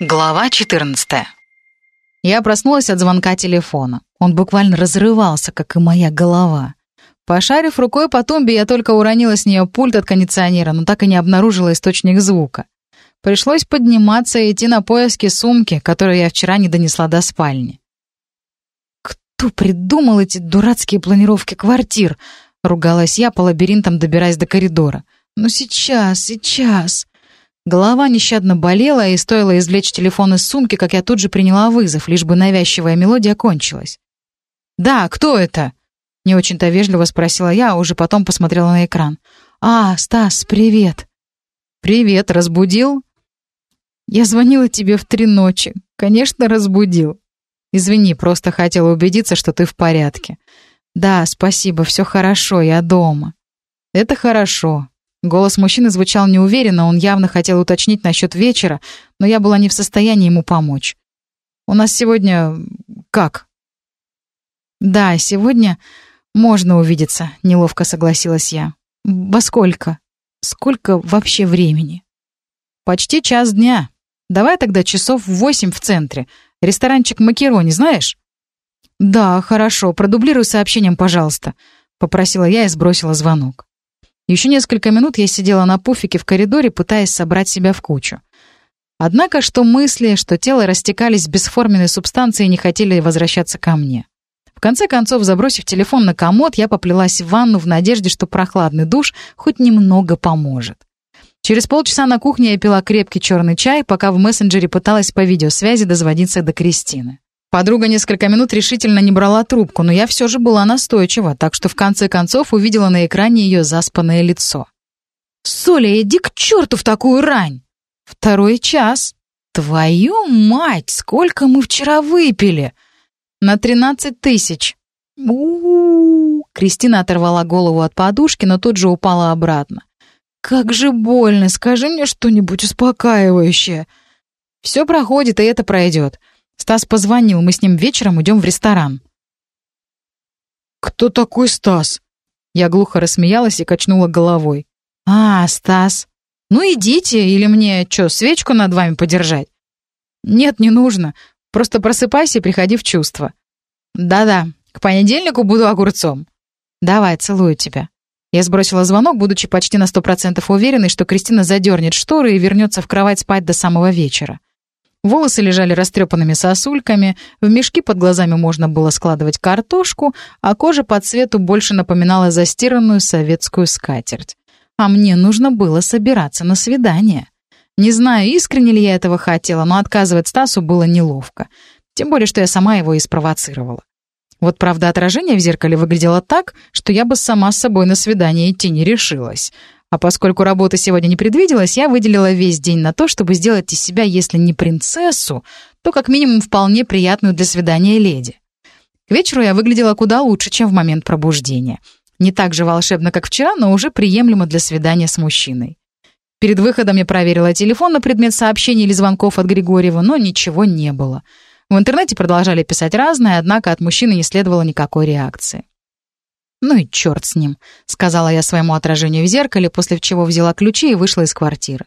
Глава 14. Я проснулась от звонка телефона. Он буквально разрывался, как и моя голова. Пошарив рукой по тумбе, я только уронила с нее пульт от кондиционера, но так и не обнаружила источник звука. Пришлось подниматься и идти на поиски сумки, которую я вчера не донесла до спальни. «Кто придумал эти дурацкие планировки квартир?» — ругалась я по лабиринтам, добираясь до коридора. «Ну сейчас, сейчас!» Голова нещадно болела, и стоило извлечь телефон из сумки, как я тут же приняла вызов, лишь бы навязчивая мелодия кончилась. «Да, кто это?» — не очень-то вежливо спросила я, а уже потом посмотрела на экран. «А, Стас, привет!» «Привет, разбудил?» «Я звонила тебе в три ночи. Конечно, разбудил. Извини, просто хотела убедиться, что ты в порядке. Да, спасибо, все хорошо, я дома». «Это хорошо. Голос мужчины звучал неуверенно, он явно хотел уточнить насчет вечера, но я была не в состоянии ему помочь. «У нас сегодня... как?» «Да, сегодня можно увидеться», — неловко согласилась я. «Во сколько? Сколько вообще времени?» «Почти час дня. Давай тогда часов в восемь в центре. Ресторанчик Макерони, знаешь?» «Да, хорошо. Продублируй сообщением, пожалуйста», — попросила я и сбросила звонок. Еще несколько минут я сидела на пуфике в коридоре, пытаясь собрать себя в кучу. Однако, что мысли, что тело растекались бесформенной субстанцией и не хотели возвращаться ко мне. В конце концов, забросив телефон на комод, я поплелась в ванну в надежде, что прохладный душ хоть немного поможет. Через полчаса на кухне я пила крепкий черный чай, пока в мессенджере пыталась по видеосвязи дозвониться до Кристины. Подруга несколько минут решительно не брала трубку, но я все же была настойчива, так что в конце концов увидела на экране ее заспанное лицо. «Соля, иди к черту в такую рань!» «Второй час!» «Твою мать, сколько мы вчера выпили!» «На тринадцать тысяч!» у, Кристина оторвала голову от подушки, но тут же упала обратно. «Как же больно! Скажи мне что-нибудь успокаивающее!» «Все проходит, и это пройдет. Стас позвонил, мы с ним вечером идем в ресторан. «Кто такой Стас?» Я глухо рассмеялась и качнула головой. «А, Стас. Ну идите, или мне, что, свечку над вами подержать?» «Нет, не нужно. Просто просыпайся и приходи в чувство». «Да-да, к понедельнику буду огурцом». «Давай, целую тебя». Я сбросила звонок, будучи почти на сто процентов уверенной, что Кристина задернет шторы и вернется в кровать спать до самого вечера. Волосы лежали растрепанными сосульками, в мешки под глазами можно было складывать картошку, а кожа по цвету больше напоминала застиранную советскую скатерть. А мне нужно было собираться на свидание. Не знаю, искренне ли я этого хотела, но отказывать Стасу было неловко. Тем более, что я сама его и спровоцировала. Вот правда, отражение в зеркале выглядело так, что я бы сама с собой на свидание идти не решилась. А поскольку работы сегодня не предвиделось, я выделила весь день на то, чтобы сделать из себя, если не принцессу, то как минимум вполне приятную для свидания леди. К вечеру я выглядела куда лучше, чем в момент пробуждения. Не так же волшебно, как вчера, но уже приемлемо для свидания с мужчиной. Перед выходом я проверила телефон на предмет сообщений или звонков от Григорьева, но ничего не было. В интернете продолжали писать разное, однако от мужчины не следовало никакой реакции. «Ну и черт с ним», — сказала я своему отражению в зеркале, после чего взяла ключи и вышла из квартиры.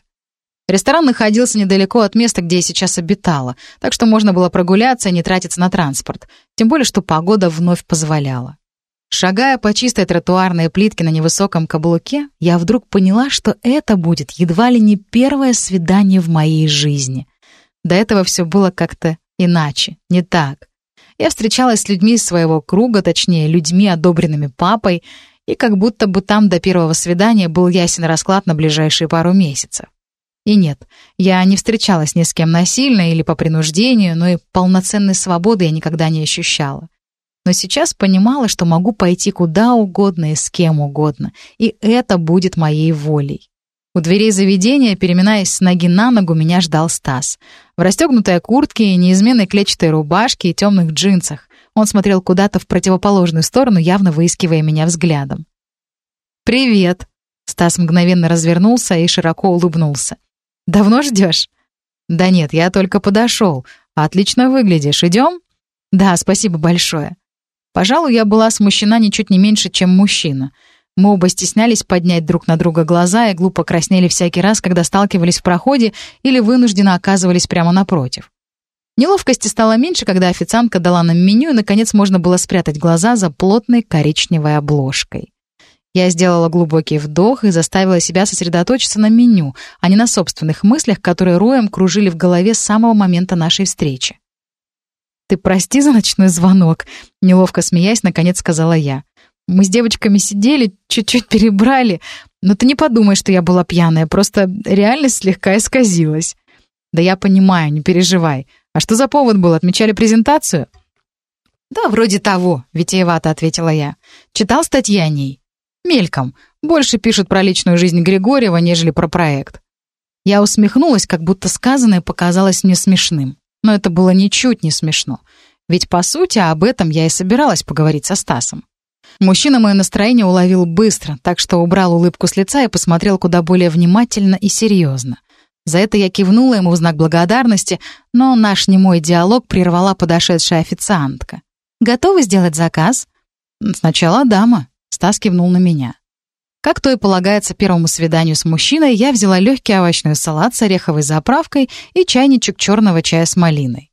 Ресторан находился недалеко от места, где я сейчас обитала, так что можно было прогуляться и не тратиться на транспорт, тем более что погода вновь позволяла. Шагая по чистой тротуарной плитке на невысоком каблуке, я вдруг поняла, что это будет едва ли не первое свидание в моей жизни. До этого все было как-то иначе, не так. Я встречалась с людьми из своего круга, точнее, людьми, одобренными папой, и как будто бы там до первого свидания был ясен расклад на ближайшие пару месяцев. И нет, я не встречалась ни с кем насильно или по принуждению, но и полноценной свободы я никогда не ощущала. Но сейчас понимала, что могу пойти куда угодно и с кем угодно, и это будет моей волей. У дверей заведения, переминаясь с ноги на ногу, меня ждал Стас. В расстегнутой куртке, неизменной клетчатой рубашке и темных джинсах. Он смотрел куда-то в противоположную сторону, явно выискивая меня взглядом. «Привет!» Стас мгновенно развернулся и широко улыбнулся. «Давно ждешь?» «Да нет, я только подошел. Отлично выглядишь. Идем?» «Да, спасибо большое». Пожалуй, я была смущена ничуть не меньше, чем мужчина. Мы оба стеснялись поднять друг на друга глаза и глупо краснели всякий раз, когда сталкивались в проходе или вынужденно оказывались прямо напротив. Неловкости стало меньше, когда официантка дала нам меню, и, наконец, можно было спрятать глаза за плотной коричневой обложкой. Я сделала глубокий вдох и заставила себя сосредоточиться на меню, а не на собственных мыслях, которые роем кружили в голове с самого момента нашей встречи. «Ты прости за ночной звонок», — неловко смеясь, наконец сказала я. «Мы с девочками сидели, чуть-чуть перебрали, но ты не подумай, что я была пьяная, просто реальность слегка исказилась». «Да я понимаю, не переживай. А что за повод был? Отмечали презентацию?» «Да, вроде того», — витиевато ответила я. «Читал статьи о ней?» Мельком. Больше пишут про личную жизнь Григорьева, нежели про проект. Я усмехнулась, как будто сказанное показалось мне смешным. Но это было ничуть не смешно. Ведь, по сути, об этом я и собиралась поговорить со Стасом. Мужчина мое настроение уловил быстро, так что убрал улыбку с лица и посмотрел куда более внимательно и серьезно. За это я кивнула ему в знак благодарности, но наш немой диалог прервала подошедшая официантка. «Готовы сделать заказ?» «Сначала дама», Стас кивнул на меня. Как то и полагается первому свиданию с мужчиной, я взяла легкий овощной салат с ореховой заправкой и чайничек черного чая с малиной.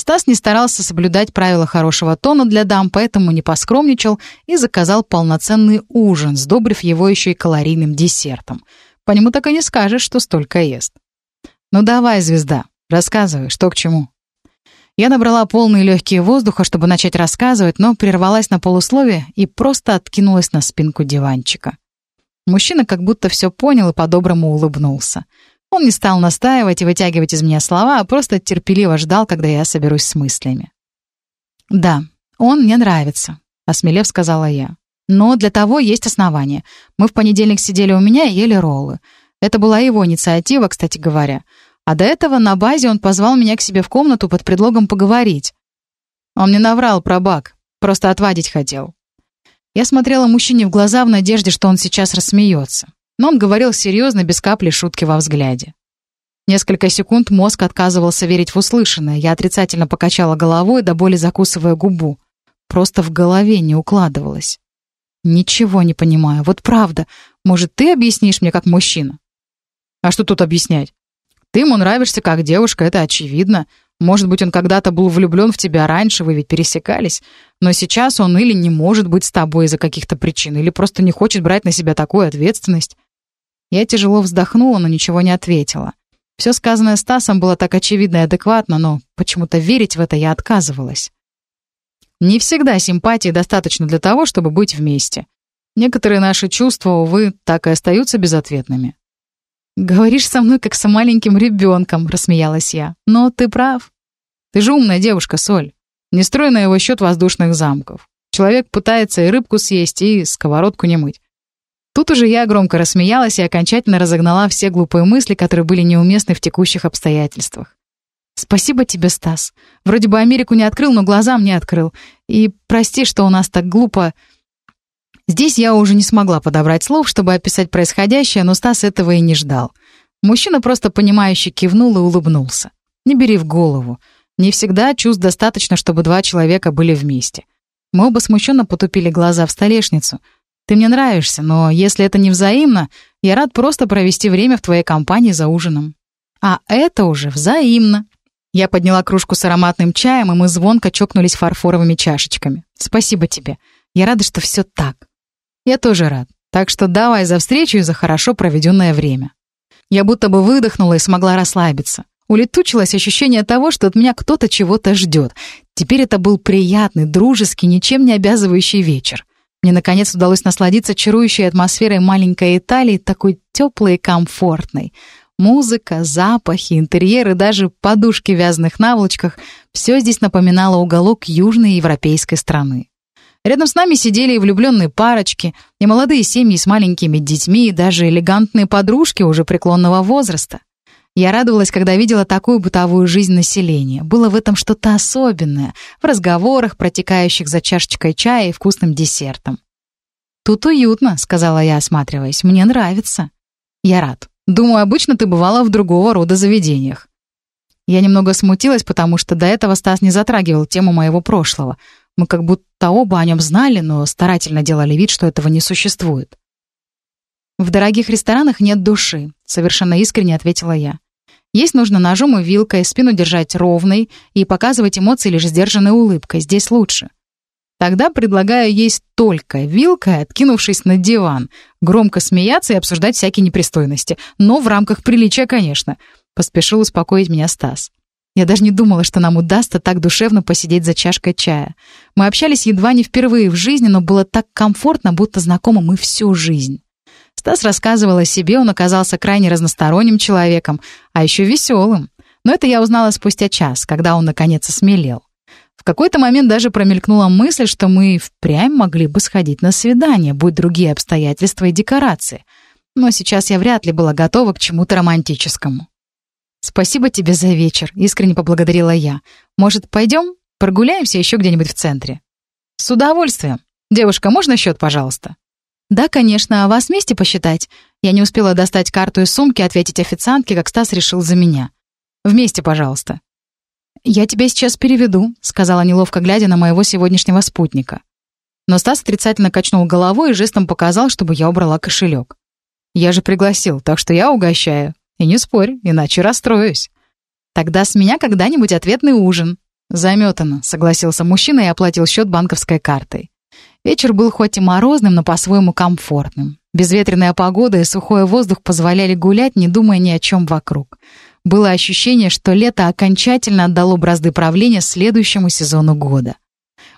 Стас не старался соблюдать правила хорошего тона для дам, поэтому не поскромничал и заказал полноценный ужин, сдобрив его еще и калорийным десертом. По нему так и не скажешь, что столько ест. «Ну давай, звезда, рассказывай, что к чему». Я набрала полные легкие воздуха, чтобы начать рассказывать, но прервалась на полусловие и просто откинулась на спинку диванчика. Мужчина как будто все понял и по-доброму улыбнулся. Он не стал настаивать и вытягивать из меня слова, а просто терпеливо ждал, когда я соберусь с мыслями. «Да, он мне нравится», — осмелев сказала я. «Но для того есть основания. Мы в понедельник сидели у меня и ели роллы. Это была его инициатива, кстати говоря. А до этого на базе он позвал меня к себе в комнату под предлогом поговорить. Он мне наврал про баг, просто отвадить хотел. Я смотрела мужчине в глаза в надежде, что он сейчас рассмеется. Но он говорил серьезно, без капли шутки во взгляде. Несколько секунд мозг отказывался верить в услышанное. Я отрицательно покачала головой, до боли закусывая губу. Просто в голове не укладывалось. «Ничего не понимаю. Вот правда. Может, ты объяснишь мне как мужчина?» «А что тут объяснять? Ты ему нравишься как девушка, это очевидно. Может быть, он когда-то был влюблен в тебя раньше, вы ведь пересекались. Но сейчас он или не может быть с тобой из-за каких-то причин, или просто не хочет брать на себя такую ответственность. Я тяжело вздохнула, но ничего не ответила. Все сказанное Стасом было так очевидно и адекватно, но почему-то верить в это я отказывалась. Не всегда симпатии достаточно для того, чтобы быть вместе. Некоторые наши чувства, увы, так и остаются безответными. «Говоришь со мной, как с маленьким ребенком», — рассмеялась я. «Но ты прав. Ты же умная девушка, Соль. Не строй на его счет воздушных замков. Человек пытается и рыбку съесть, и сковородку не мыть. Тут уже я громко рассмеялась и окончательно разогнала все глупые мысли, которые были неуместны в текущих обстоятельствах. «Спасибо тебе, Стас. Вроде бы Америку не открыл, но глазам не открыл. И прости, что у нас так глупо...» Здесь я уже не смогла подобрать слов, чтобы описать происходящее, но Стас этого и не ждал. Мужчина просто понимающе кивнул и улыбнулся. «Не бери в голову. Не всегда чувств достаточно, чтобы два человека были вместе. Мы оба смущенно потупили глаза в столешницу. Ты мне нравишься, но если это не взаимно, я рад просто провести время в твоей компании за ужином. А это уже взаимно. Я подняла кружку с ароматным чаем, и мы звонко чокнулись фарфоровыми чашечками. Спасибо тебе. Я рада, что все так. Я тоже рад. Так что давай за встречу и за хорошо проведенное время. Я будто бы выдохнула и смогла расслабиться. Улетучилось ощущение того, что от меня кто-то чего-то ждет. Теперь это был приятный, дружеский, ничем не обязывающий вечер. Мне, наконец, удалось насладиться чарующей атмосферой маленькой Италии, такой теплой и комфортной. Музыка, запахи, интерьеры, даже подушки в вязаных наволочках — все здесь напоминало уголок южной европейской страны. Рядом с нами сидели и влюбленные парочки, и молодые семьи с маленькими детьми, и даже элегантные подружки уже преклонного возраста. Я радовалась, когда видела такую бытовую жизнь населения. Было в этом что-то особенное, в разговорах, протекающих за чашечкой чая и вкусным десертом. «Тут уютно», — сказала я, осматриваясь. «Мне нравится». «Я рад. Думаю, обычно ты бывала в другого рода заведениях». Я немного смутилась, потому что до этого Стас не затрагивал тему моего прошлого. Мы как будто оба о нем знали, но старательно делали вид, что этого не существует. «В дорогих ресторанах нет души», — совершенно искренне ответила я. «Есть нужно ножом и вилкой, спину держать ровной и показывать эмоции лишь сдержанной улыбкой. Здесь лучше». Тогда предлагаю есть только вилкой, откинувшись на диван, громко смеяться и обсуждать всякие непристойности. Но в рамках приличия, конечно. Поспешил успокоить меня Стас. Я даже не думала, что нам удастся так душевно посидеть за чашкой чая. Мы общались едва не впервые в жизни, но было так комфортно, будто знакомы мы всю жизнь. Стас рассказывал о себе, он оказался крайне разносторонним человеком, а еще веселым. Но это я узнала спустя час, когда он наконец осмелел. В какой-то момент даже промелькнула мысль, что мы впрямь могли бы сходить на свидание, будь другие обстоятельства и декорации. Но сейчас я вряд ли была готова к чему-то романтическому. «Спасибо тебе за вечер», — искренне поблагодарила я. «Может, пойдем? Прогуляемся еще где-нибудь в центре?» «С удовольствием. Девушка, можно счет, пожалуйста?» «Да, конечно, а вас вместе посчитать?» Я не успела достать карту из сумки, ответить официантке, как Стас решил за меня. «Вместе, пожалуйста». «Я тебя сейчас переведу», — сказала неловко, глядя на моего сегодняшнего спутника. Но Стас отрицательно качнул головой и жестом показал, чтобы я убрала кошелек. «Я же пригласил, так что я угощаю. И не спорь, иначе расстроюсь». «Тогда с меня когда-нибудь ответный ужин». «Заметано», — согласился мужчина и оплатил счет банковской картой. Вечер был хоть и морозным, но по-своему комфортным. Безветренная погода и сухой воздух позволяли гулять, не думая ни о чем вокруг. Было ощущение, что лето окончательно отдало бразды правления следующему сезону года.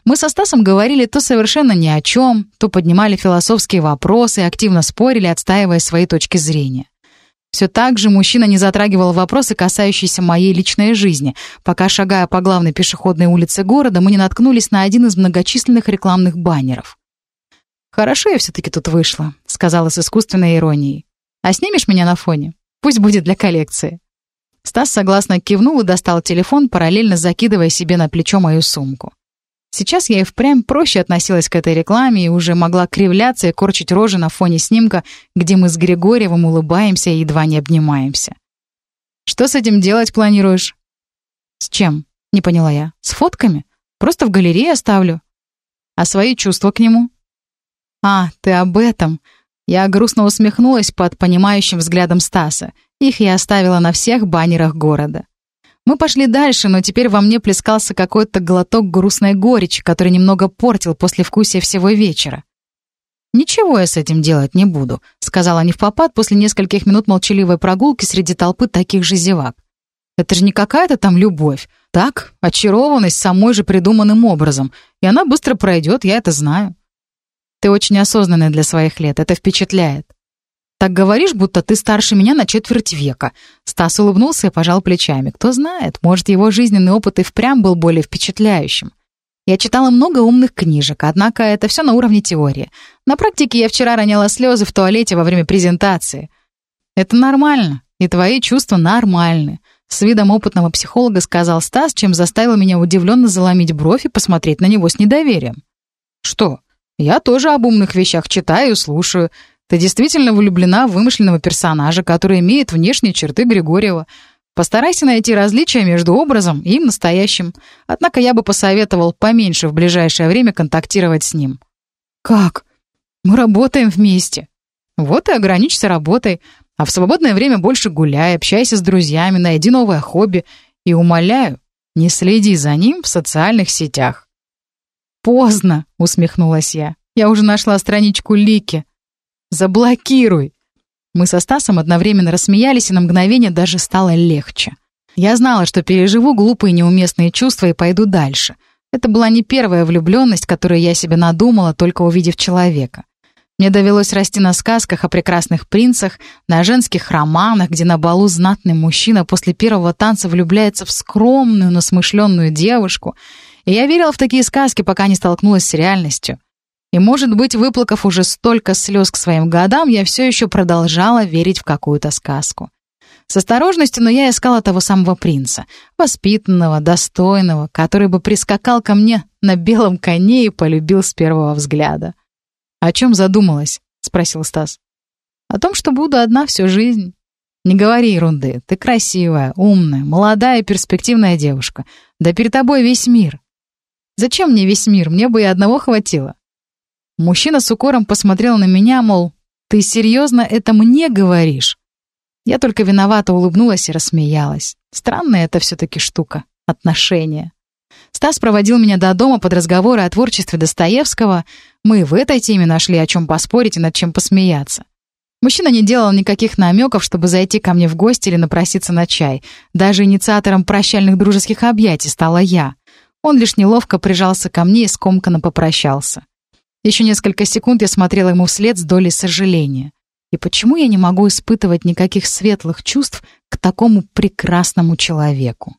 Мы со Стасом говорили то совершенно ни о чем, то поднимали философские вопросы активно спорили, отстаивая свои точки зрения. Все так же мужчина не затрагивал вопросы, касающиеся моей личной жизни, пока, шагая по главной пешеходной улице города, мы не наткнулись на один из многочисленных рекламных баннеров. «Хорошо я все-таки тут вышла», — сказала с искусственной иронией. «А снимешь меня на фоне? Пусть будет для коллекции». Стас согласно кивнул и достал телефон, параллельно закидывая себе на плечо мою сумку. Сейчас я и впрямь проще относилась к этой рекламе и уже могла кривляться и корчить рожи на фоне снимка, где мы с Григорьевым улыбаемся и едва не обнимаемся. «Что с этим делать планируешь?» «С чем?» — не поняла я. «С фотками? Просто в галерее оставлю». «А свои чувства к нему?» «А, ты об этом». Я грустно усмехнулась под понимающим взглядом Стаса. Их я оставила на всех баннерах города. Мы пошли дальше, но теперь во мне плескался какой-то глоток грустной горечи, который немного портил послевкусие всего вечера. «Ничего я с этим делать не буду», — сказала невпопад после нескольких минут молчаливой прогулки среди толпы таких же зевак. «Это же не какая-то там любовь. Так, очарованность самой же придуманным образом. И она быстро пройдет, я это знаю». «Ты очень осознанный для своих лет, это впечатляет». Так говоришь, будто ты старше меня на четверть века». Стас улыбнулся и пожал плечами. «Кто знает, может, его жизненный опыт и впрямь был более впечатляющим». Я читала много умных книжек, однако это все на уровне теории. На практике я вчера роняла слезы в туалете во время презентации. Это нормально, и твои чувства нормальны. С видом опытного психолога сказал Стас, чем заставил меня удивленно заломить бровь и посмотреть на него с недоверием. «Что? Я тоже об умных вещах читаю и слушаю. Ты действительно влюблена в вымышленного персонажа, который имеет внешние черты Григорьева. Постарайся найти различия между образом и настоящим. Однако я бы посоветовал поменьше в ближайшее время контактировать с ним. Как? Мы работаем вместе. Вот и ограничься работой. А в свободное время больше гуляй, общайся с друзьями, найди новое хобби. И умоляю, не следи за ним в социальных сетях. «Поздно», — усмехнулась я. «Я уже нашла страничку Лики. Заблокируй!» Мы со Стасом одновременно рассмеялись, и на мгновение даже стало легче. Я знала, что переживу глупые неуместные чувства и пойду дальше. Это была не первая влюбленность, которую я себе надумала, только увидев человека. Мне довелось расти на сказках о прекрасных принцах, на женских романах, где на балу знатный мужчина после первого танца влюбляется в скромную, но смышленную девушку. И я верила в такие сказки, пока не столкнулась с реальностью. И, может быть, выплакав уже столько слез к своим годам, я все еще продолжала верить в какую-то сказку. С осторожностью, но я искала того самого принца, воспитанного, достойного, который бы прискакал ко мне на белом коне и полюбил с первого взгляда. «О чем задумалась?» — спросил Стас. «О том, что буду одна всю жизнь». «Не говори ерунды. Ты красивая, умная, молодая перспективная девушка. Да перед тобой весь мир. Зачем мне весь мир? Мне бы и одного хватило. Мужчина с укором посмотрел на меня, мол, «Ты серьезно это мне говоришь?» Я только виновато улыбнулась и рассмеялась. Странная это все-таки штука — отношения. Стас проводил меня до дома под разговоры о творчестве Достоевского. Мы в этой теме нашли о чем поспорить и над чем посмеяться. Мужчина не делал никаких намеков, чтобы зайти ко мне в гости или напроситься на чай. Даже инициатором прощальных дружеских объятий стала я. Он лишь неловко прижался ко мне и скомканно попрощался. Еще несколько секунд я смотрела ему вслед с долей сожаления. И почему я не могу испытывать никаких светлых чувств к такому прекрасному человеку?